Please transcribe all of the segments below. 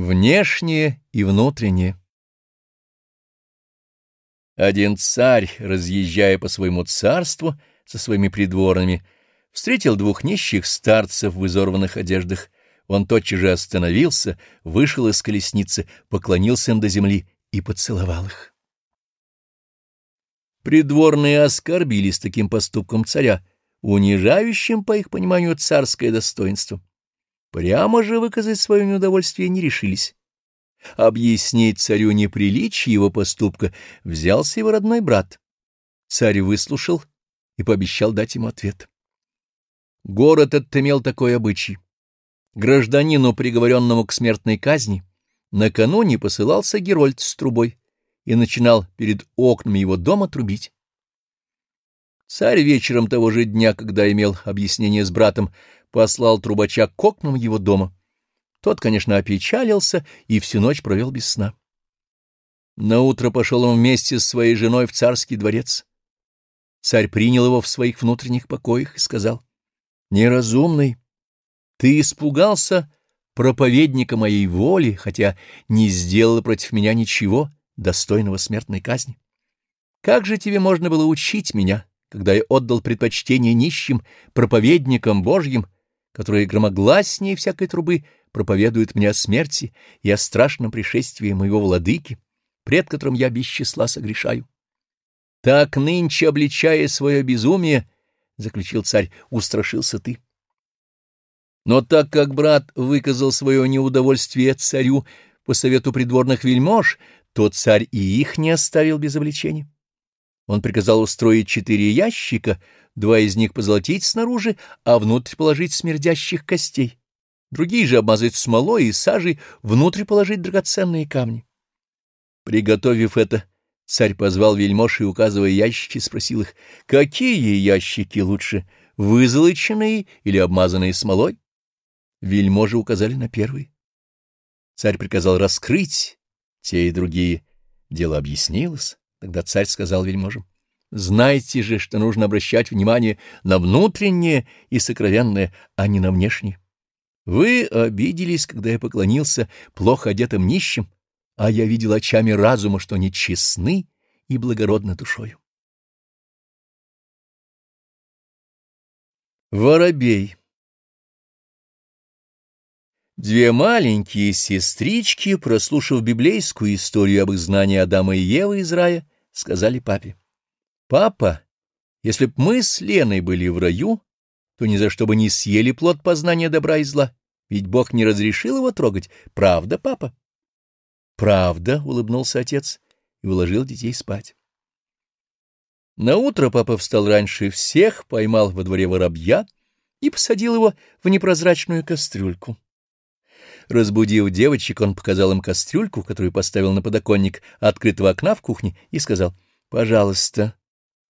Внешнее и внутреннее. Один царь, разъезжая по своему царству со своими придворными, встретил двух нищих старцев в изорванных одеждах. Он тотчас же остановился, вышел из колесницы, поклонился им до земли и поцеловал их. Придворные оскорбились таким поступком царя, унижающим, по их пониманию, царское достоинство. Прямо же выказать свое неудовольствие не решились. Объяснить царю неприличие его поступка взялся его родной брат. Царь выслушал и пообещал дать ему ответ. Город этот имел такой обычай. Гражданину, приговоренному к смертной казни, накануне посылался Герольд с трубой и начинал перед окнами его дома трубить. Царь вечером того же дня, когда имел объяснение с братом, послал трубача к окнам его дома. Тот, конечно, опечалился и всю ночь провел без сна. Наутро пошел он вместе с своей женой в царский дворец. Царь принял его в своих внутренних покоях и сказал, «Неразумный, ты испугался проповедника моей воли, хотя не сделал против меня ничего, достойного смертной казни. Как же тебе можно было учить меня, когда я отдал предпочтение нищим проповедникам Божьим, которые громогласнее всякой трубы проповедуют мне о смерти и о страшном пришествии моего владыки, пред которым я без числа согрешаю. Так нынче, обличая свое безумие, — заключил царь, — устрашился ты. Но так как брат выказал свое неудовольствие царю по совету придворных вельмож, то царь и их не оставил без обличения. Он приказал устроить четыре ящика, два из них позолотить снаружи, а внутрь положить смердящих костей, другие же обмазать смолой и сажей, внутрь положить драгоценные камни. Приготовив это, царь позвал вельмож и, указывая ящики, спросил их, какие ящики лучше, вызолоченные или обмазанные смолой? Вельможи указали на первый. Царь приказал раскрыть те и другие. Дело объяснилось. Тогда царь сказал вельможам, «Знайте же, что нужно обращать внимание на внутреннее и сокровенное, а не на внешнее. Вы обиделись, когда я поклонился плохо одетым нищим, а я видел очами разума, что они честны и благородны душою». Воробей Две маленькие сестрички, прослушав библейскую историю об изгнании Адама и Евы из рая, сказали папе. «Папа, если б мы с Леной были в раю, то ни за что бы не съели плод познания добра и зла, ведь Бог не разрешил его трогать. Правда, папа?» «Правда», — улыбнулся отец и уложил детей спать. Наутро папа встал раньше всех, поймал во дворе воробья и посадил его в непрозрачную кастрюльку. Разбудив девочек, он показал им кастрюльку, которую поставил на подоконник открытого окна в кухне, и сказал, «Пожалуйста,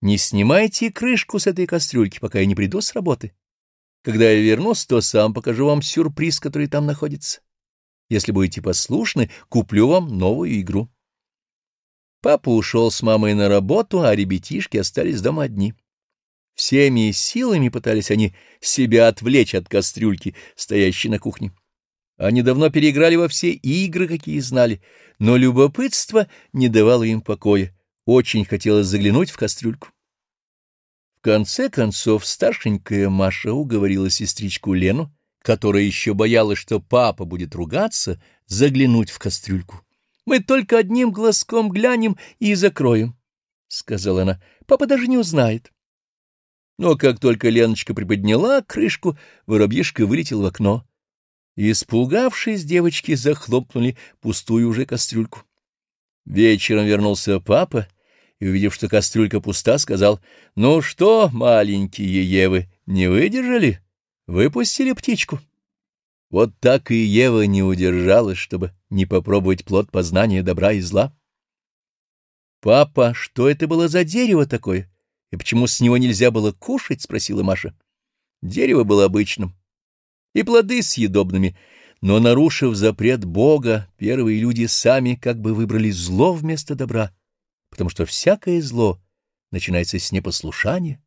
не снимайте крышку с этой кастрюльки, пока я не приду с работы. Когда я вернусь, то сам покажу вам сюрприз, который там находится. Если будете послушны, куплю вам новую игру». Папа ушел с мамой на работу, а ребятишки остались дома одни. Всеми силами пытались они себя отвлечь от кастрюльки, стоящей на кухне. Они давно переиграли во все игры, какие знали, но любопытство не давало им покоя. Очень хотелось заглянуть в кастрюльку. В конце концов старшенькая Маша уговорила сестричку Лену, которая еще боялась, что папа будет ругаться, заглянуть в кастрюльку. «Мы только одним глазком глянем и закроем», — сказала она. «Папа даже не узнает». Но как только Леночка приподняла крышку, воробьишка вылетел в окно. Испугавшись, девочки захлопнули пустую уже кастрюльку. Вечером вернулся папа и, увидев, что кастрюлька пуста, сказал, «Ну что, маленькие Евы, не выдержали? Выпустили птичку». Вот так и Ева не удержалась, чтобы не попробовать плод познания добра и зла. «Папа, что это было за дерево такое? И почему с него нельзя было кушать?» — спросила Маша. Дерево было обычным, и плоды съедобными, но, нарушив запрет Бога, первые люди сами как бы выбрали зло вместо добра, потому что всякое зло начинается с непослушания,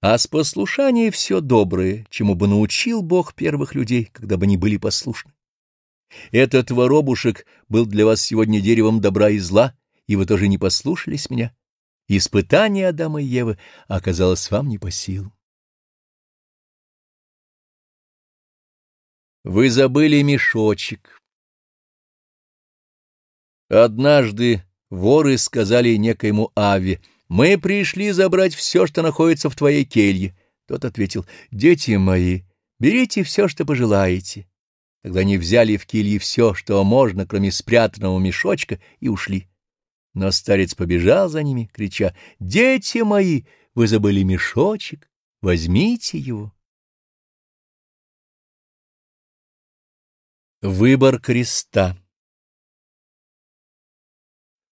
а с послушания все доброе, чему бы научил Бог первых людей, когда бы они были послушны. Этот воробушек был для вас сегодня деревом добра и зла, и вы тоже не послушались меня. Испытание Адама и Евы оказалось вам не по силу. Вы забыли мешочек. Однажды воры сказали некоему Аве, «Мы пришли забрать все, что находится в твоей келье». Тот ответил, «Дети мои, берите все, что пожелаете». Тогда они взяли в келье все, что можно, кроме спрятанного мешочка, и ушли. Но старец побежал за ними, крича, «Дети мои, вы забыли мешочек, возьмите его». Выбор креста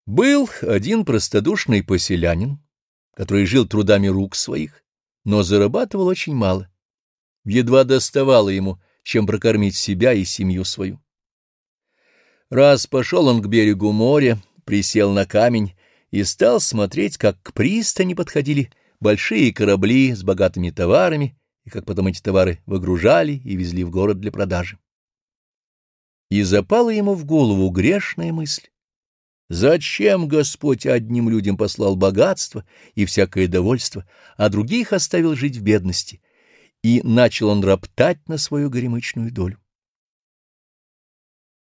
Был один простодушный поселянин, который жил трудами рук своих, но зарабатывал очень мало. Едва доставало ему, чем прокормить себя и семью свою. Раз пошел он к берегу моря, присел на камень и стал смотреть, как к пристани подходили большие корабли с богатыми товарами, и как потом эти товары выгружали и везли в город для продажи. И запала ему в голову грешная мысль. Зачем Господь одним людям послал богатство и всякое довольство, а других оставил жить в бедности? И начал он роптать на свою горемычную долю.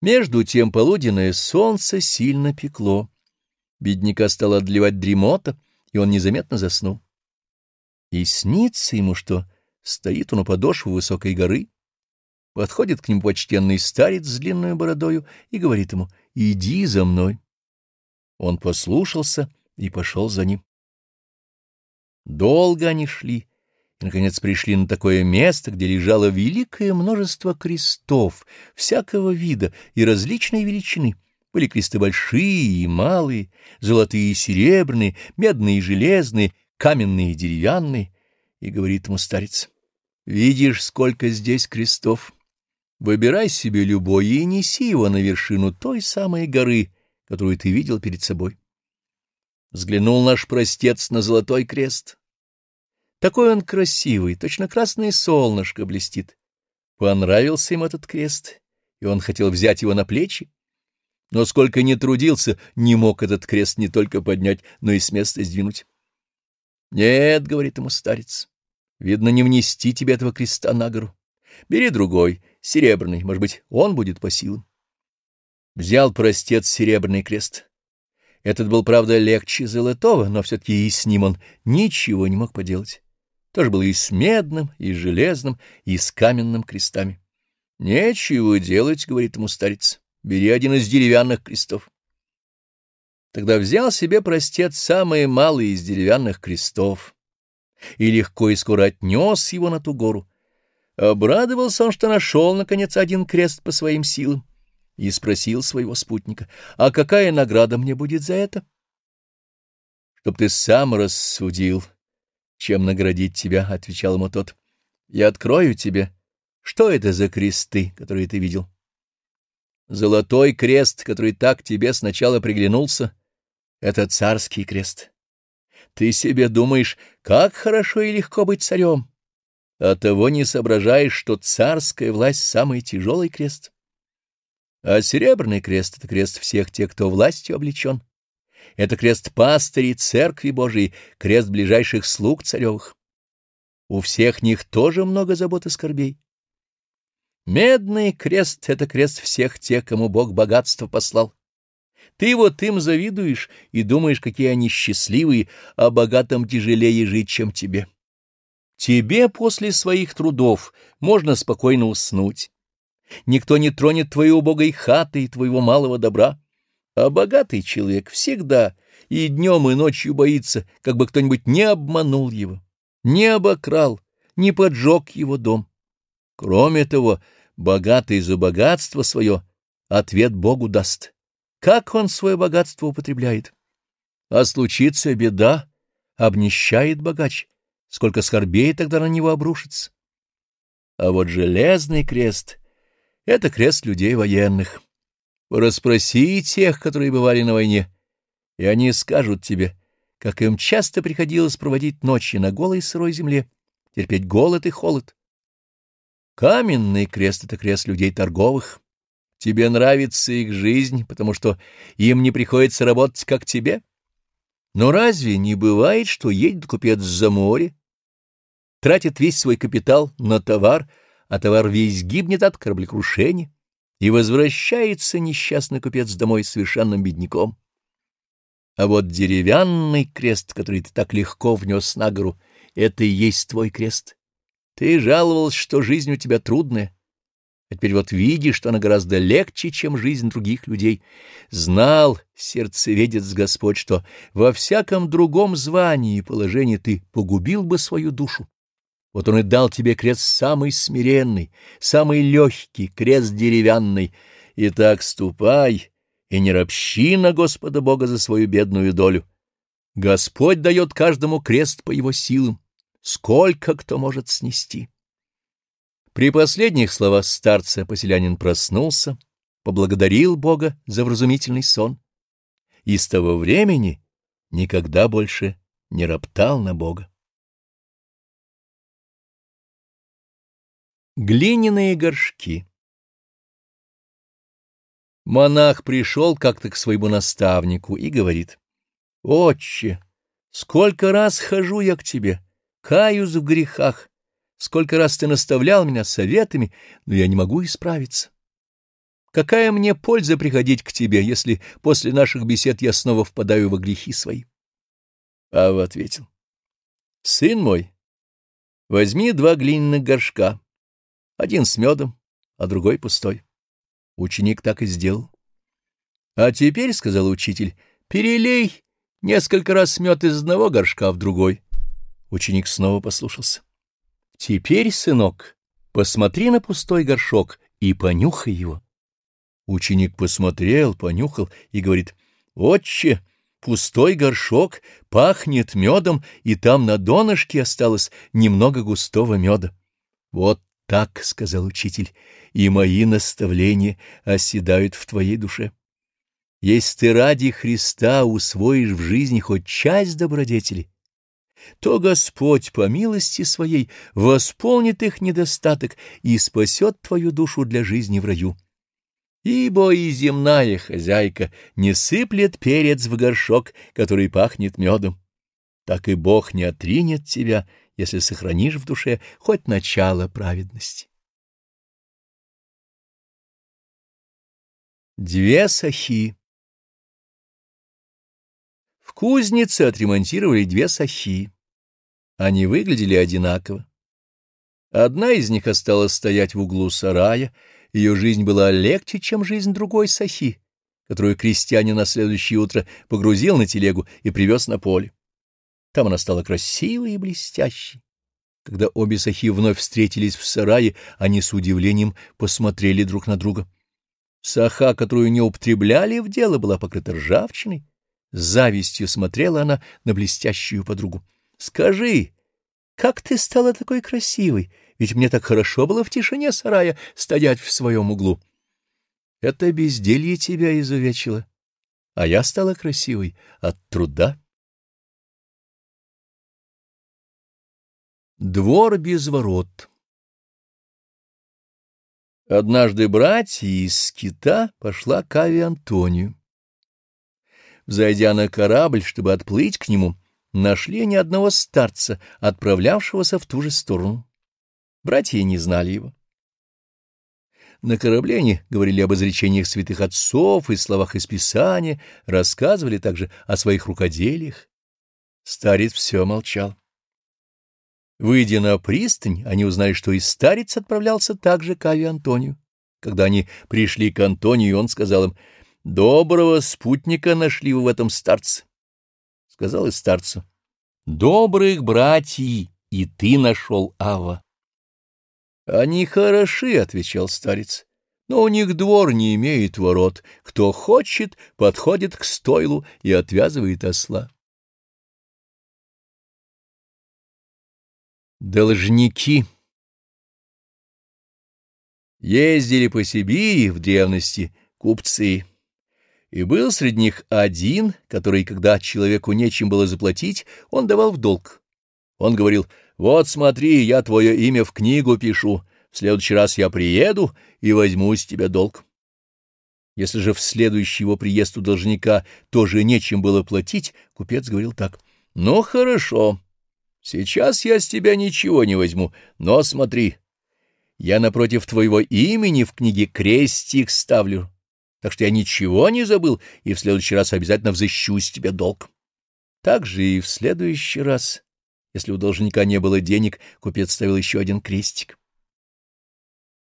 Между тем полуденное солнце сильно пекло. Бедняка стало отливать дремота, и он незаметно заснул. И снится ему, что стоит он у подошвы высокой горы, Подходит к нему почтенный старец с длинной бородою и говорит ему «Иди за мной». Он послушался и пошел за ним. Долго они шли, и, наконец, пришли на такое место, где лежало великое множество крестов всякого вида и различной величины. Были кресты большие и малые, золотые и серебряные, медные и железные, каменные и деревянные. И говорит ему старец, «Видишь, сколько здесь крестов?» Выбирай себе любой и неси его на вершину той самой горы, которую ты видел перед собой. Взглянул наш простец на золотой крест. Такой он красивый, точно красное солнышко блестит. Понравился им этот крест, и он хотел взять его на плечи. Но сколько ни трудился, не мог этот крест не только поднять, но и с места сдвинуть. — Нет, — говорит ему старец, — видно, не внести тебе этого креста на гору. Бери другой, серебряный, может быть, он будет по силам. Взял простец серебряный крест. Этот был, правда, легче золотого, но все-таки и с ним он ничего не мог поделать. Тоже было и с медным, и с железным, и с каменным крестами. — Нечего делать, — говорит ему старец, — бери один из деревянных крестов. Тогда взял себе простец самые малые из деревянных крестов и легко и скоро отнес его на ту гору, Обрадовался он, что нашел, наконец, один крест по своим силам, и спросил своего спутника, «А какая награда мне будет за это?» «Чтоб ты сам рассудил, чем наградить тебя», — отвечал ему тот. «Я открою тебе, что это за кресты, которые ты видел?» «Золотой крест, который так тебе сначала приглянулся, — это царский крест. Ты себе думаешь, как хорошо и легко быть царем» а того не соображаешь, что царская власть — самый тяжелый крест. А серебряный крест — это крест всех тех, кто властью облечен. Это крест пастырей церкви Божией, крест ближайших слуг царевых. У всех них тоже много забот и скорбей. Медный крест — это крест всех тех, кому Бог богатство послал. Ты вот им завидуешь и думаешь, какие они счастливые, а богатым тяжелее жить, чем тебе. Тебе после своих трудов можно спокойно уснуть. Никто не тронет твоей убогой хаты и твоего малого добра. А богатый человек всегда и днем, и ночью боится, как бы кто-нибудь не обманул его, не обокрал, не поджег его дом. Кроме того, богатый за богатство свое ответ Богу даст. Как он свое богатство употребляет? А случится беда, обнищает богач, сколько скорбей тогда на него обрушится. А вот железный крест — это крест людей военных. Расспроси тех, которые бывали на войне, и они скажут тебе, как им часто приходилось проводить ночи на голой сырой земле, терпеть голод и холод. Каменный крест — это крест людей торговых. Тебе нравится их жизнь, потому что им не приходится работать, как тебе? Но разве не бывает, что едет купец за море, тратит весь свой капитал на товар, а товар весь гибнет от кораблекрушения, и возвращается несчастный купец домой совершенным бедняком? А вот деревянный крест, который ты так легко внес на гору, это и есть твой крест. Ты жаловался, что жизнь у тебя трудная, а теперь вот видишь, что она гораздо легче, чем жизнь других людей. Знал сердцеведец Господь, что во всяком другом звании и положении ты погубил бы свою душу. Вот он и дал тебе крест самый смиренный, самый легкий, крест деревянный. Итак, ступай и не ропщи на Господа Бога за свою бедную долю. Господь дает каждому крест по его силам, сколько кто может снести. При последних словах старца поселянин проснулся, поблагодарил Бога за вразумительный сон и с того времени никогда больше не роптал на Бога. Глиняные горшки Монах пришел как-то к своему наставнику и говорит, «Отче, сколько раз хожу я к тебе, каюсь в грехах, Сколько раз ты наставлял меня советами, но я не могу исправиться. Какая мне польза приходить к тебе, если после наших бесед я снова впадаю во грехи свои? Ава ответил. Сын мой, возьми два глиняных горшка, один с медом, а другой пустой. Ученик так и сделал. А теперь, — сказал учитель, — перелей несколько раз мед из одного горшка в другой. Ученик снова послушался. Теперь, сынок, посмотри на пустой горшок и понюхай его. Ученик посмотрел, понюхал и говорит, «Отче, пустой горшок пахнет медом, и там на донышке осталось немного густого меда». «Вот так», — сказал учитель, — «и мои наставления оседают в твоей душе». Если ты ради Христа усвоишь в жизни хоть часть добродетели, то Господь по милости своей восполнит их недостаток и спасет твою душу для жизни в раю. Ибо и земная хозяйка не сыплет перец в горшок, который пахнет медом. Так и Бог не отринет тебя, если сохранишь в душе хоть начало праведности. Две сахи в кузнице отремонтировали две сахи. Они выглядели одинаково. Одна из них осталась стоять в углу сарая, ее жизнь была легче, чем жизнь другой сахи, которую крестьянин на следующее утро погрузил на телегу и привез на поле. Там она стала красивой и блестящей. Когда обе сахи вновь встретились в сарае, они с удивлением посмотрели друг на друга. Саха, которую не употребляли в дело, была покрыта ржавчиной, с завистью смотрела она на блестящую подругу. — Скажи, как ты стала такой красивой? Ведь мне так хорошо было в тишине сарая стоять в своем углу. Это безделье тебя изувечило, а я стала красивой от труда. Двор без ворот Однажды братья из скита пошла к Аве Антонию. Зайдя на корабль, чтобы отплыть к нему, нашли ни одного старца, отправлявшегося в ту же сторону. Братья не знали его. На корабле они говорили об изречениях святых отцов и словах из Писания, рассказывали также о своих рукоделиях. Старец все молчал. Выйдя на пристань, они узнали, что и старец отправлялся также к Аве Антонию. Когда они пришли к Антонию, он сказал им — Доброго спутника нашли вы в этом старце. Сказал и старцу. Добрых братьев и ты нашел, Ава. Они хороши, — отвечал старец, — но у них двор не имеет ворот. Кто хочет, подходит к стойлу и отвязывает осла. Должники Ездили по Сибири в древности купцы. И был среди них один, который, когда человеку нечем было заплатить, он давал в долг. Он говорил, «Вот смотри, я твое имя в книгу пишу, в следующий раз я приеду и возьму с тебя долг». Если же в следующий его приезд у должника тоже нечем было платить, купец говорил так. — Ну, хорошо, сейчас я с тебя ничего не возьму, но смотри, я напротив твоего имени в книге крестик ставлю, так что я ничего не забыл и в следующий раз обязательно взыщу с тебя долг. Так же и в следующий раз, если у должника не было денег, купец ставил еще один крестик.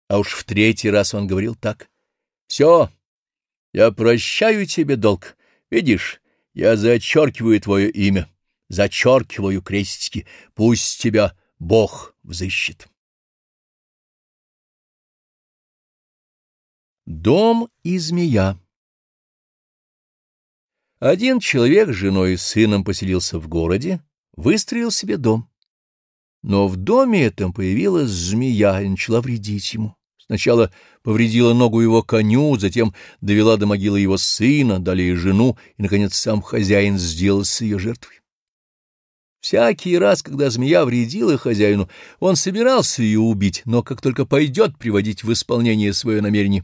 А уж в третий раз он говорил так. — Все, я прощаю тебе долг. Видишь, я зачеркиваю твое имя, зачеркиваю крестики. Пусть тебя Бог взыщет. Дом и змея Один человек с женой и сыном поселился в городе, выстроил себе дом. Но в доме этом появилась змея и начала вредить ему. Сначала повредила ногу его коню, затем довела до могилы его сына, далее жену, и, наконец, сам хозяин сделался ее жертвой. Всякий раз, когда змея вредила хозяину, он собирался ее убить, но как только пойдет приводить в исполнение свое намерение,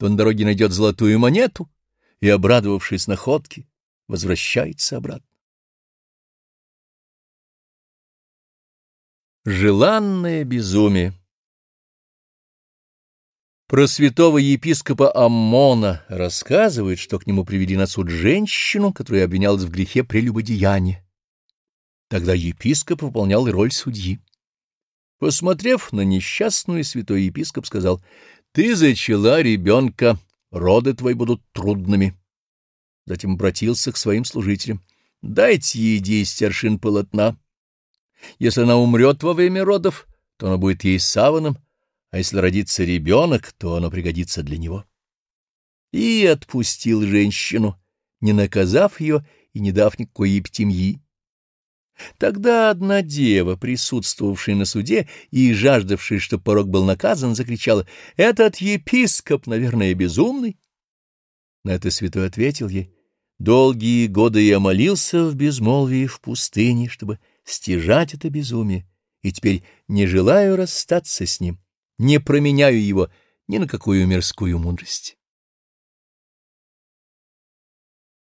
то на дороге найдет золотую монету и, обрадовавшись находке, возвращается обратно. Желанное безумие про святого епископа Аммона рассказывает, что к нему привели на суд женщину, которая обвинялась в грехе прелюбодеяния. Тогда епископ выполнял роль судьи. Посмотрев на несчастную, святой епископ сказал, «Ты зачала ребенка, роды твои будут трудными». Затем обратился к своим служителям, «Дайте ей десять аршин полотна. Если она умрет во время родов, то она будет ей саваном, а если родится ребенок, то оно пригодится для него. И отпустил женщину, не наказав ее и не дав никакой ептемьи. Тогда одна дева, присутствовавшая на суде и жаждавшая, чтобы порог был наказан, закричала, «Этот епископ, наверное, безумный». На это святой ответил ей, «Долгие годы я молился в безмолвии в пустыне, чтобы стяжать это безумие, и теперь не желаю расстаться с ним» не променяю его ни на какую мирскую мудрость.